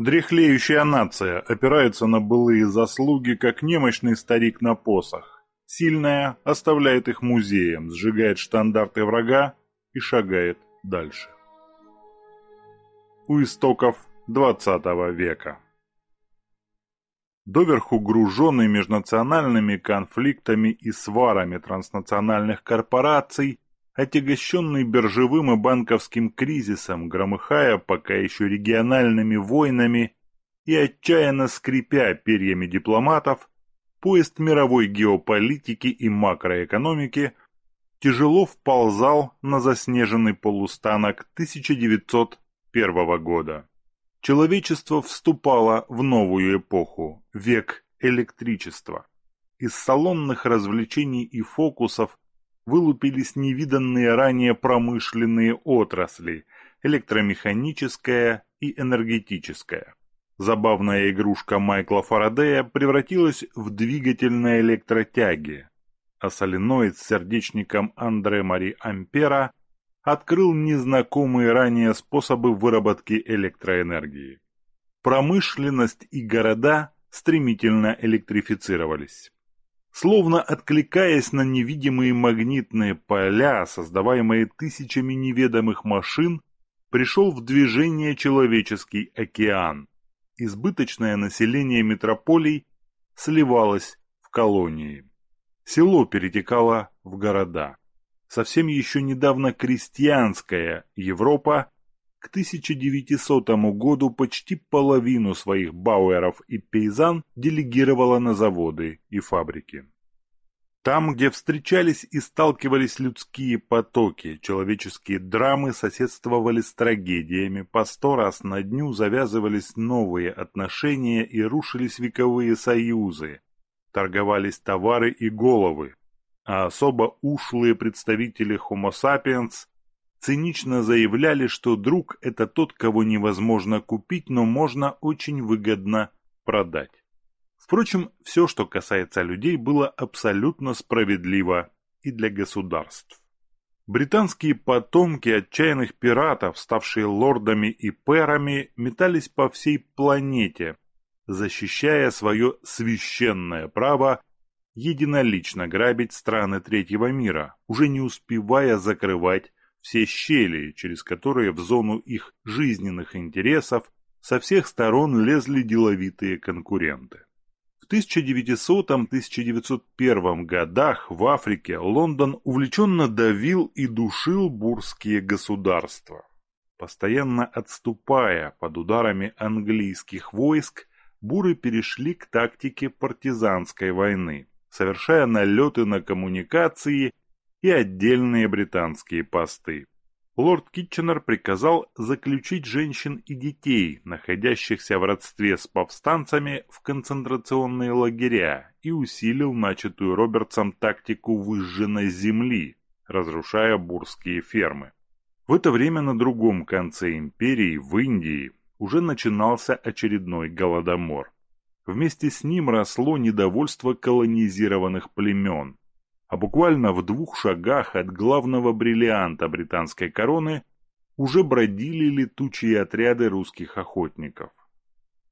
Дряхлеющая нация опирается на былые заслуги, как немощный старик на посох. Сильная оставляет их музеем, сжигает штандарты врага и шагает дальше. У истоков XX века доверху груженный межнациональными конфликтами и сварами транснациональных корпораций, отягощенный биржевым и банковским кризисом, громыхая пока еще региональными войнами и отчаянно скрипя перьями дипломатов, поезд мировой геополитики и макроэкономики тяжело вползал на заснеженный полустанок 1901 года. Человечество вступало в новую эпоху, век электричества. Из салонных развлечений и фокусов вылупились невиданные ранее промышленные отрасли – электромеханическая и энергетическая. Забавная игрушка Майкла Фарадея превратилась в двигатель на электротяге, а соленоид с сердечником Андре Мари Ампера открыл незнакомые ранее способы выработки электроэнергии. Промышленность и города стремительно электрифицировались. Словно откликаясь на невидимые магнитные поля, создаваемые тысячами неведомых машин, пришел в движение человеческий океан. Избыточное население метрополий сливалось в колонии. Село перетекало в города совсем еще недавно крестьянская Европа к 1900 году почти половину своих бауэров и пейзан делегировала на заводы и фабрики. Там, где встречались и сталкивались людские потоки, человеческие драмы соседствовали с трагедиями, по сто раз на дню завязывались новые отношения и рушились вековые союзы, торговались товары и головы, а особо ушлые представители Homo sapiens цинично заявляли, что друг – это тот, кого невозможно купить, но можно очень выгодно продать. Впрочем, все, что касается людей, было абсолютно справедливо и для государств. Британские потомки отчаянных пиратов, ставшие лордами и пэрами, метались по всей планете, защищая свое священное право единолично грабить страны третьего мира, уже не успевая закрывать все щели, через которые в зону их жизненных интересов со всех сторон лезли деловитые конкуренты. В 1900-1901 годах в Африке Лондон увлеченно давил и душил бурские государства. Постоянно отступая под ударами английских войск, буры перешли к тактике партизанской войны совершая налеты на коммуникации и отдельные британские посты. Лорд Китченер приказал заключить женщин и детей, находящихся в родстве с повстанцами, в концентрационные лагеря и усилил начатую Робертсом тактику выжженной земли, разрушая бурские фермы. В это время на другом конце империи, в Индии, уже начинался очередной голодомор. Вместе с ним росло недовольство колонизированных племен. А буквально в двух шагах от главного бриллианта британской короны уже бродили летучие отряды русских охотников.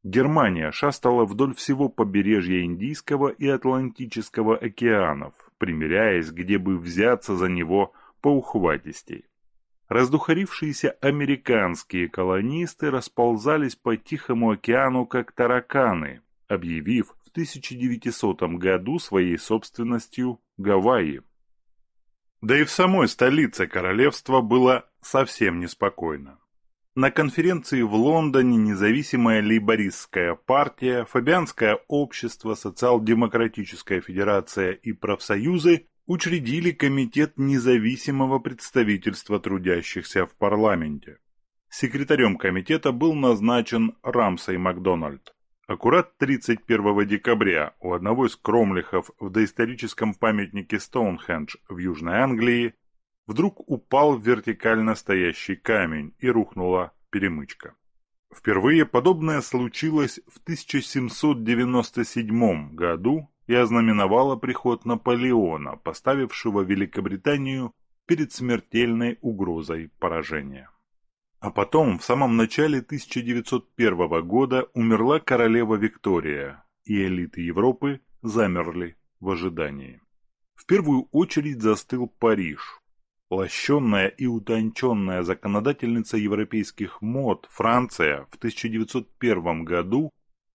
Германия шастала вдоль всего побережья Индийского и Атлантического океанов, примеряясь, где бы взяться за него поухватистей. Раздухарившиеся американские колонисты расползались по Тихому океану как тараканы, объявив в 1900 году своей собственностью Гавайи. Да и в самой столице королевства было совсем неспокойно. На конференции в Лондоне независимая лейбористская партия, Фабианское общество, Социал-демократическая федерация и профсоюзы учредили Комитет независимого представительства трудящихся в парламенте. Секретарем комитета был назначен Рамсей Макдональд. Аккурат 31 декабря у одного из кромлихов в доисторическом памятнике Стоунхендж в Южной Англии вдруг упал вертикально стоящий камень и рухнула перемычка. Впервые подобное случилось в 1797 году и ознаменовало приход Наполеона, поставившего Великобританию перед смертельной угрозой поражения. А потом, в самом начале 1901 года, умерла королева Виктория, и элиты Европы замерли в ожидании. В первую очередь застыл Париж. Лощенная и утонченная законодательница европейских мод Франция в 1901 году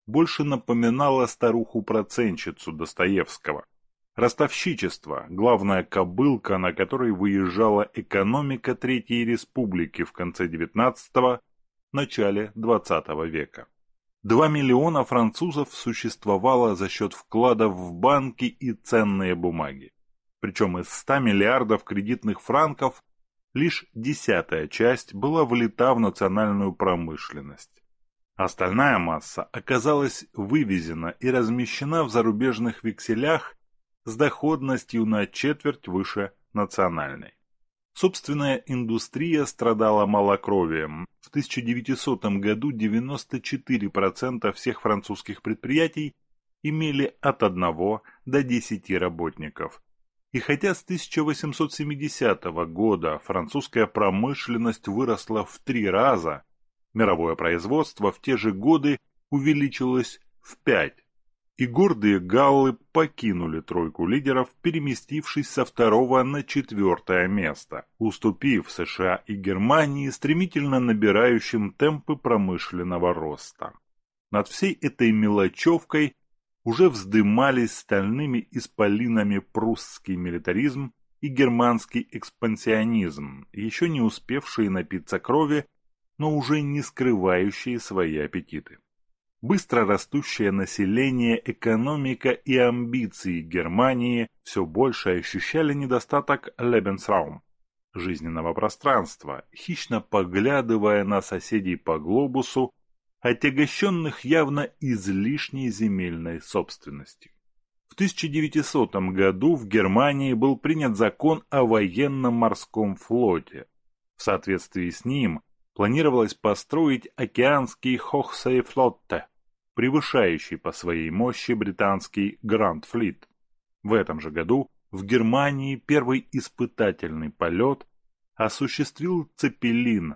больше напоминала старуху-проценщицу Достоевского. Ростовщичество – главная кобылка, на которой выезжала экономика Третьей Республики в конце XIX – начале XX века. Два миллиона французов существовало за счет вкладов в банки и ценные бумаги. Причем из 100 миллиардов кредитных франков лишь десятая часть была влита в национальную промышленность. Остальная масса оказалась вывезена и размещена в зарубежных векселях с доходностью на четверть выше национальной. Собственная индустрия страдала малокровием. В 1900 году 94% всех французских предприятий имели от 1 до 10 работников. И хотя с 1870 года французская промышленность выросла в три раза, мировое производство в те же годы увеличилось в пять и гордые галлы покинули тройку лидеров, переместившись со второго на четвертое место, уступив США и Германии стремительно набирающим темпы промышленного роста. Над всей этой мелочевкой уже вздымались стальными исполинами прусский милитаризм и германский экспансионизм, еще не успевшие напиться крови, но уже не скрывающие свои аппетиты быстро растущее население, экономика и амбиции Германии все больше ощущали недостаток Lebensraum – жизненного пространства, хищно поглядывая на соседей по глобусу, отягощенных явно излишней земельной собственностью. В 1900 году в Германии был принят закон о военно-морском флоте. В соответствии с ним планировалось построить океанский Хохсейфлотте, превышающий по своей мощи британский Гранд Флит. В этом же году в Германии первый испытательный полет осуществил Цепелин,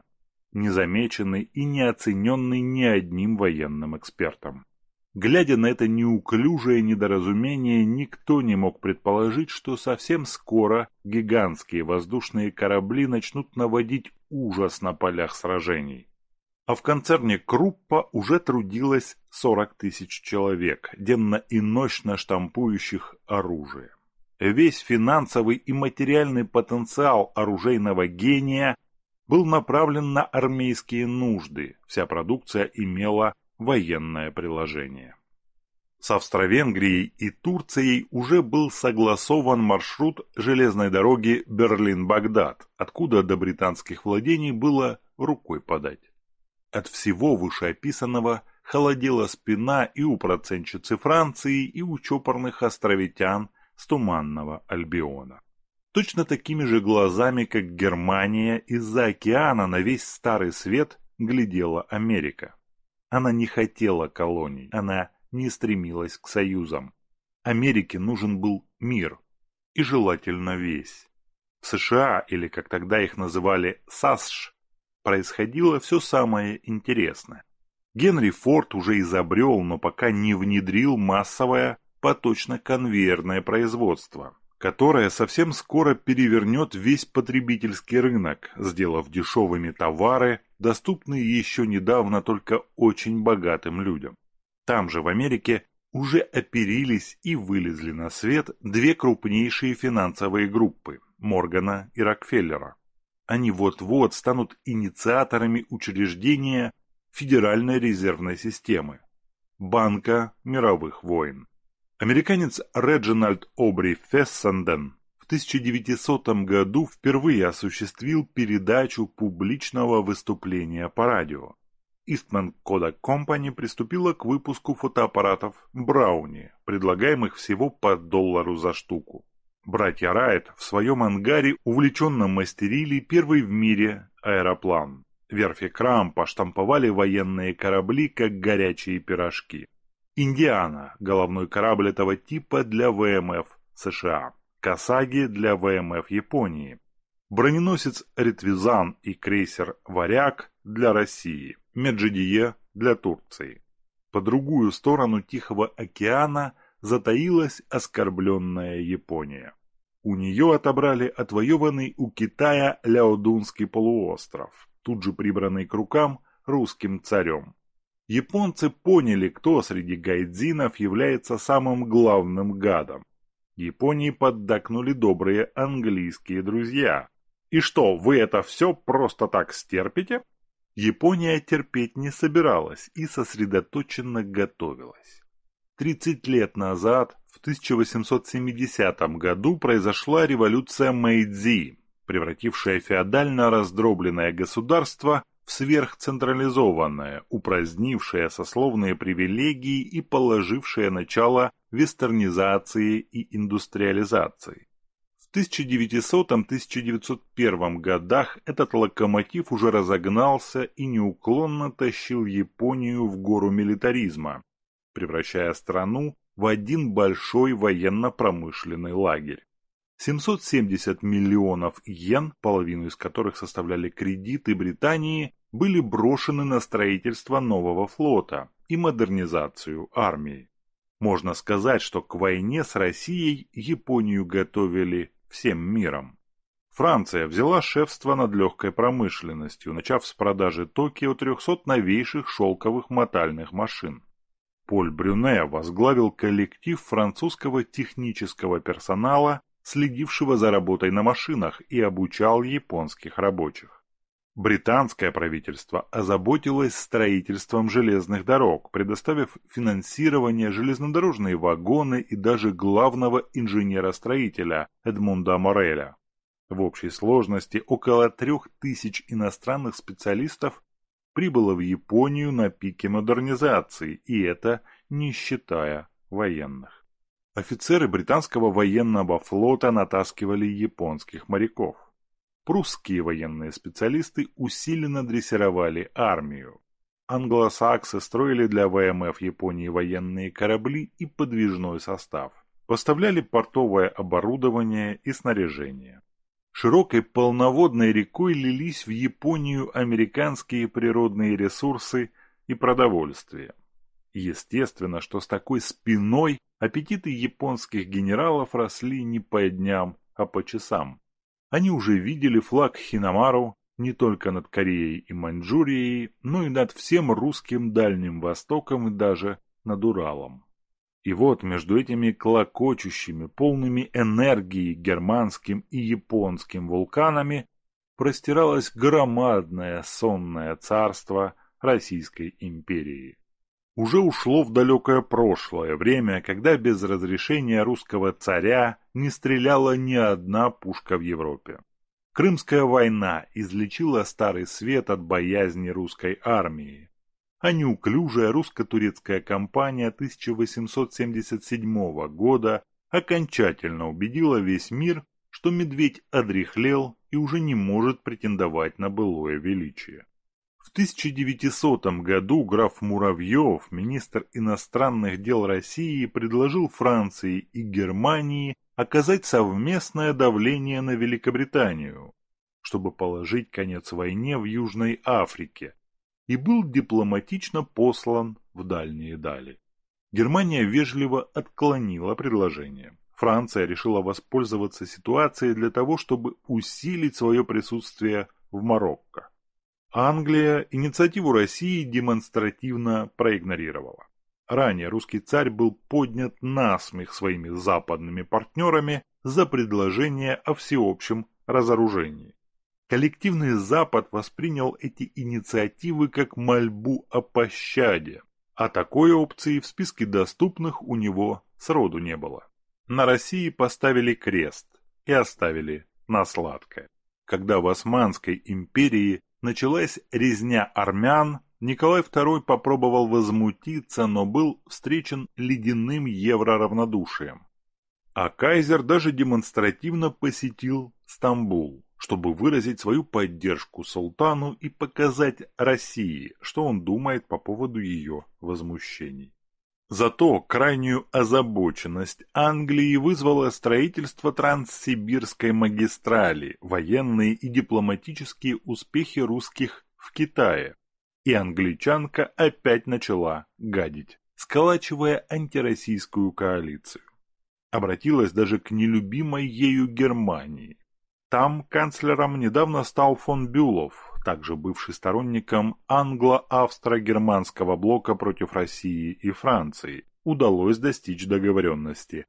незамеченный и не оцененный ни одним военным экспертом. Глядя на это неуклюжее недоразумение, никто не мог предположить, что совсем скоро гигантские воздушные корабли начнут наводить ужас на полях сражений а в концерне Круппа уже трудилось 40 тысяч человек, денно и ночно штампующих оружие. Весь финансовый и материальный потенциал оружейного гения был направлен на армейские нужды, вся продукция имела военное приложение. С Австро-Венгрией и Турцией уже был согласован маршрут железной дороги Берлин-Багдад, откуда до британских владений было рукой подать. От всего вышеописанного холодела спина и у процентщицы Франции, и у чопорных островитян с Туманного Альбиона. Точно такими же глазами, как Германия, из-за океана на весь Старый Свет глядела Америка. Она не хотела колоний, она не стремилась к союзам. Америке нужен был мир, и желательно весь. В США, или как тогда их называли САСШ, происходило все самое интересное. Генри Форд уже изобрел, но пока не внедрил массовое поточно-конвейерное производство, которое совсем скоро перевернет весь потребительский рынок, сделав дешевыми товары, доступные еще недавно только очень богатым людям. Там же, в Америке, уже оперились и вылезли на свет две крупнейшие финансовые группы – Моргана и Рокфеллера. Они вот-вот станут инициаторами учреждения Федеральной резервной системы – Банка мировых войн. Американец Реджинальд Обри Фессенден в 1900 году впервые осуществил передачу публичного выступления по радио. Eastman Kodak Company приступила к выпуску фотоаппаратов Брауни, предлагаемых всего по доллару за штуку. Братья Райт в своем ангаре увлеченно мастерили первый в мире аэроплан. Верфи Крам поштамповали военные корабли, как горячие пирожки. «Индиана» – головной корабль этого типа для ВМФ США. «Касаги» для ВМФ Японии. броненосец «Ретвизан» и крейсер «Варяг» для России, «Меджидие» для Турции. По другую сторону Тихого океана затаилась оскорбленная Япония. У нее отобрали отвоеванный у Китая Ляодунский полуостров, тут же прибранный к рукам русским царем. Японцы поняли, кто среди гайдзинов является самым главным гадом. Японии поддакнули добрые английские друзья. И что, вы это все просто так стерпите? Япония терпеть не собиралась и сосредоточенно готовилась. 30 лет назад, в 1870 году, произошла революция Мэйдзи, превратившая феодально раздробленное государство в сверхцентрализованное, упразднившее сословные привилегии и положившее начало вестернизации и индустриализации. В 1900-1901 годах этот локомотив уже разогнался и неуклонно тащил Японию в гору милитаризма, превращая страну в один большой военно-промышленный лагерь. 770 миллионов йен, половину из которых составляли кредиты Британии, были брошены на строительство нового флота и модернизацию армии. Можно сказать, что к войне с Россией Японию готовили всем миром. Франция взяла шефство над легкой промышленностью, начав с продажи Токио 300 новейших шелковых мотальных машин. Поль Брюне возглавил коллектив французского технического персонала, следившего за работой на машинах и обучал японских рабочих. Британское правительство озаботилось строительством железных дорог, предоставив финансирование железнодорожные вагоны и даже главного инженера-строителя Эдмунда Мореля. В общей сложности около трех тысяч иностранных специалистов прибыло в Японию на пике модернизации, и это не считая военных. Офицеры британского военного флота натаскивали японских моряков прусские военные специалисты усиленно дрессировали армию. Англосаксы строили для ВМФ Японии военные корабли и подвижной состав. Поставляли портовое оборудование и снаряжение. Широкой полноводной рекой лились в Японию американские природные ресурсы и продовольствие. Естественно, что с такой спиной аппетиты японских генералов росли не по дням, а по часам. Они уже видели флаг Хинамару не только над Кореей и Маньчжурией, но и над всем русским Дальним Востоком и даже над Уралом. И вот между этими клокочущими, полными энергии германским и японским вулканами простиралось громадное сонное царство Российской империи. Уже ушло в далекое прошлое время, когда без разрешения русского царя не стреляла ни одна пушка в Европе. Крымская война излечила Старый Свет от боязни русской армии, а неуклюжая русско-турецкая кампания 1877 года окончательно убедила весь мир, что медведь одряхлел и уже не может претендовать на былое величие. В 1900 году граф Муравьев, министр иностранных дел России, предложил Франции и Германии оказать совместное давление на Великобританию, чтобы положить конец войне в Южной Африке, и был дипломатично послан в дальние дали. Германия вежливо отклонила предложение. Франция решила воспользоваться ситуацией для того, чтобы усилить свое присутствие в Марокко. Англия инициативу России демонстративно проигнорировала. Ранее русский царь был поднят на смех своими западными партнерами за предложение о всеобщем разоружении. Коллективный Запад воспринял эти инициативы как мольбу о пощаде, а такой опции в списке доступных у него сроду не было. На России поставили крест и оставили на сладкое. Когда в Османской империи началась резня армян, Николай II попробовал возмутиться, но был встречен ледяным евроравнодушием. А кайзер даже демонстративно посетил Стамбул, чтобы выразить свою поддержку султану и показать России, что он думает по поводу ее возмущений. Зато крайнюю озабоченность Англии вызвало строительство Транссибирской магистрали, военные и дипломатические успехи русских в Китае. И англичанка опять начала гадить, сколачивая антироссийскую коалицию. Обратилась даже к нелюбимой ею Германии. Там канцлером недавно стал фон Бюлов, также бывший сторонником англо-австро-германского блока против России и Франции, удалось достичь договоренности.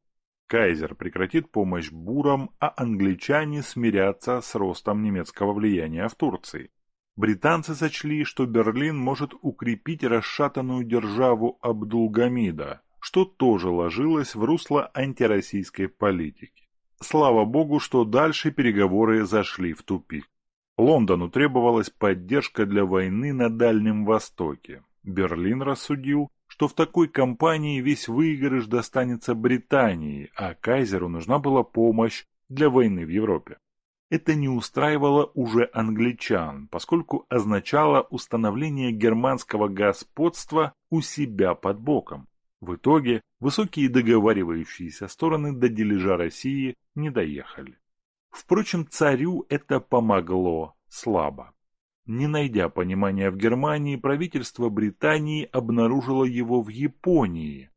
Кайзер прекратит помощь бурам, а англичане смирятся с ростом немецкого влияния в Турции. Британцы сочли, что Берлин может укрепить расшатанную державу Абдулгамида, что тоже ложилось в русло антироссийской политики. Слава богу, что дальше переговоры зашли в тупик. Лондону требовалась поддержка для войны на Дальнем Востоке. Берлин рассудил, что в такой кампании весь выигрыш достанется Британии, а Кайзеру нужна была помощь для войны в Европе. Это не устраивало уже англичан, поскольку означало установление германского господства у себя под боком. В итоге высокие договаривающиеся стороны до дележа России не доехали. Впрочем, царю это помогло слабо. Не найдя понимания в Германии, правительство Британии обнаружило его в Японии.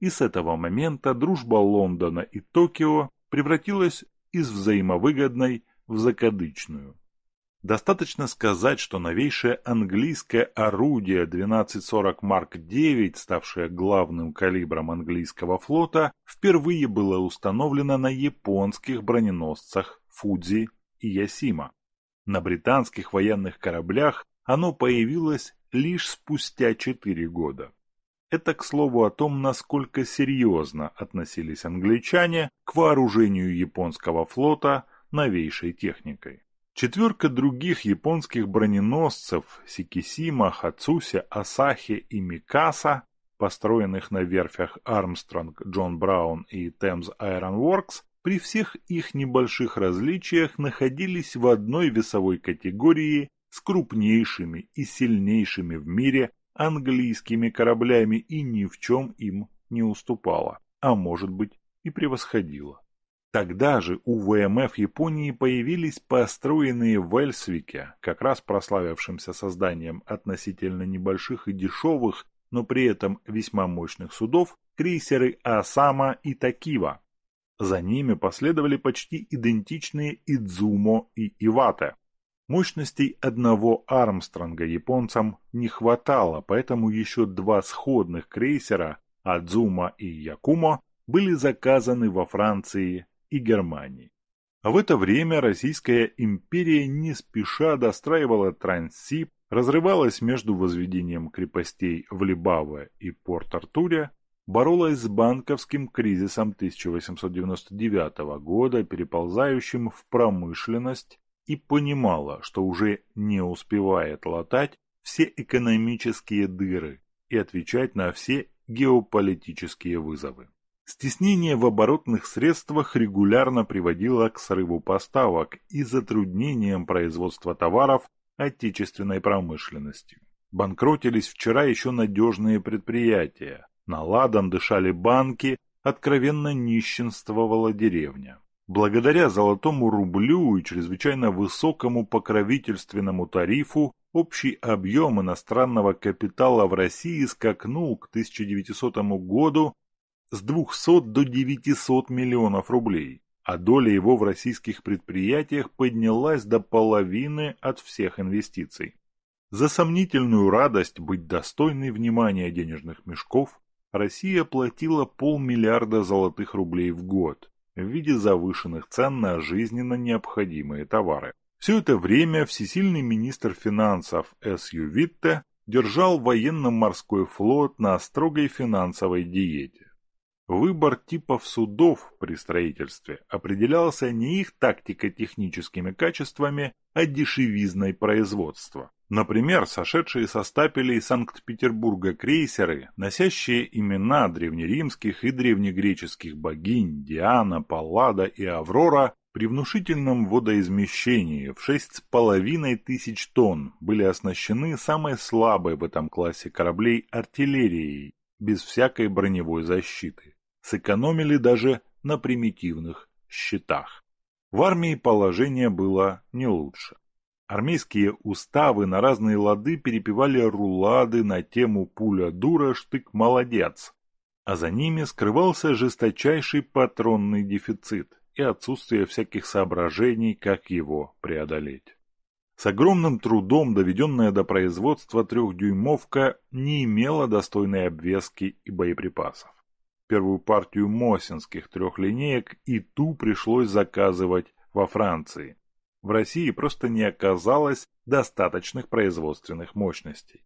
И с этого момента дружба Лондона и Токио превратилась из взаимовыгодной в закадычную. Достаточно сказать, что новейшее английское орудие 1240 Марк 9, ставшее главным калибром английского флота, впервые было установлено на японских броненосцах Фудзи и Ясима. На британских военных кораблях оно появилось лишь спустя четыре года. Это, к слову, о том, насколько серьезно относились англичане к вооружению японского флота новейшей техникой. Четверка других японских броненосцев Сикисима, Хацуся, Асахи и Микаса, построенных на верфях Армстронг, Джон Браун и Thames Iron Works, при всех их небольших различиях находились в одной весовой категории с крупнейшими и сильнейшими в мире английскими кораблями и ни в чем им не уступала, а может быть и превосходила. Тогда же у ВМФ Японии появились построенные в Эльсвике, как раз прославившимся созданием относительно небольших и дешевых, но при этом весьма мощных судов, крейсеры Асама и Такива. За ними последовали почти идентичные Идзумо и Ивате. Мощностей одного Армстронга японцам не хватало, поэтому еще два сходных крейсера Адзума и Якумо были заказаны во Франции и Германии. А в это время Российская империя не спеша достраивала Транссиб, разрывалась между возведением крепостей в Либаве и Порт-Артуре, боролась с банковским кризисом 1899 года, переползающим в промышленность, и понимала, что уже не успевает латать все экономические дыры и отвечать на все геополитические вызовы. Стеснение в оборотных средствах регулярно приводило к срыву поставок и затруднениям производства товаров отечественной промышленностью. Банкротились вчера еще надежные предприятия, на ладан дышали банки, откровенно нищенствовала деревня. Благодаря золотому рублю и чрезвычайно высокому покровительственному тарифу общий объем иностранного капитала в России скакнул к 1900 году с 200 до 900 миллионов рублей, а доля его в российских предприятиях поднялась до половины от всех инвестиций. За сомнительную радость быть достойной внимания денежных мешков Россия платила полмиллиарда золотых рублей в год в виде завышенных цен на жизненно необходимые товары. Все это время всесильный министр финансов С. Ю. Витте держал военно-морской флот на строгой финансовой диете. Выбор типов судов при строительстве определялся не их тактико-техническими качествами, а дешевизной производства. Например, сошедшие со стапелей Санкт-Петербурга крейсеры, носящие имена древнеримских и древнегреческих богинь Диана, Паллада и Аврора, при внушительном водоизмещении в 6,5 тысяч тонн были оснащены самой слабой в этом классе кораблей артиллерией без всякой броневой защиты. Сэкономили даже на примитивных щитах. В армии положение было не лучше. Армейские уставы на разные лады перепевали рулады на тему «Пуля дура, штык молодец», а за ними скрывался жесточайший патронный дефицит и отсутствие всяких соображений, как его преодолеть. С огромным трудом доведенная до производства трехдюймовка не имела достойной обвески и боеприпасов. Первую партию мосинских трехлинеек и ту пришлось заказывать во Франции. В России просто не оказалось достаточных производственных мощностей.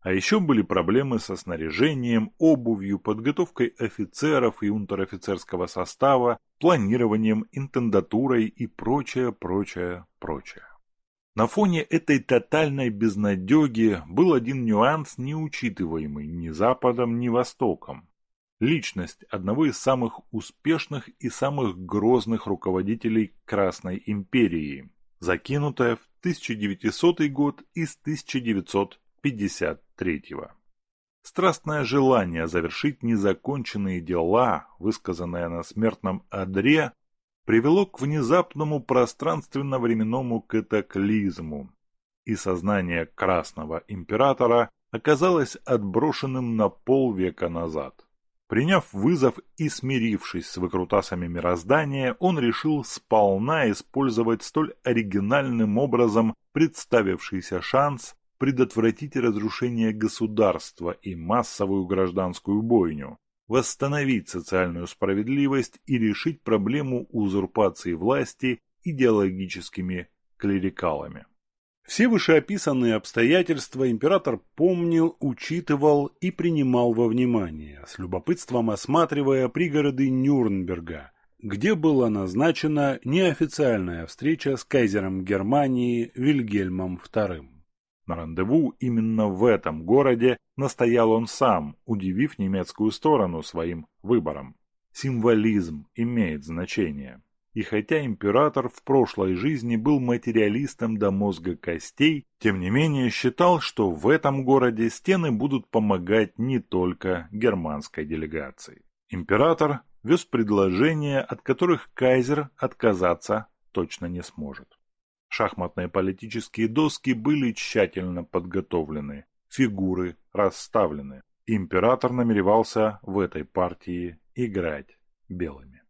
А еще были проблемы со снаряжением, обувью, подготовкой офицеров и унтер-офицерского состава, планированием, интендатурой и прочее, прочее, прочее. На фоне этой тотальной безнадеги был один нюанс, неучитываемый ни Западом, ни Востоком. Личность одного из самых успешных и самых грозных руководителей Красной империи, закинутая в 1900 год из 1953 Страстное желание завершить незаконченные дела, высказанное на смертном одре, привело к внезапному пространственно-временному катаклизму, и сознание Красного Императора оказалось отброшенным на полвека назад. Приняв вызов и смирившись с выкрутасами мироздания, он решил сполна использовать столь оригинальным образом представившийся шанс предотвратить разрушение государства и массовую гражданскую бойню, восстановить социальную справедливость и решить проблему узурпации власти идеологическими клерикалами. Все вышеописанные обстоятельства император помнил, учитывал и принимал во внимание, с любопытством осматривая пригороды Нюрнберга, где была назначена неофициальная встреча с кайзером Германии Вильгельмом II. На рандеву именно в этом городе настоял он сам, удивив немецкую сторону своим выбором. Символизм имеет значение. И хотя император в прошлой жизни был материалистом до мозга костей, тем не менее считал, что в этом городе стены будут помогать не только германской делегации. Император вез предложения, от которых кайзер отказаться точно не сможет. Шахматные политические доски были тщательно подготовлены, фигуры расставлены. Император намеревался в этой партии играть белыми.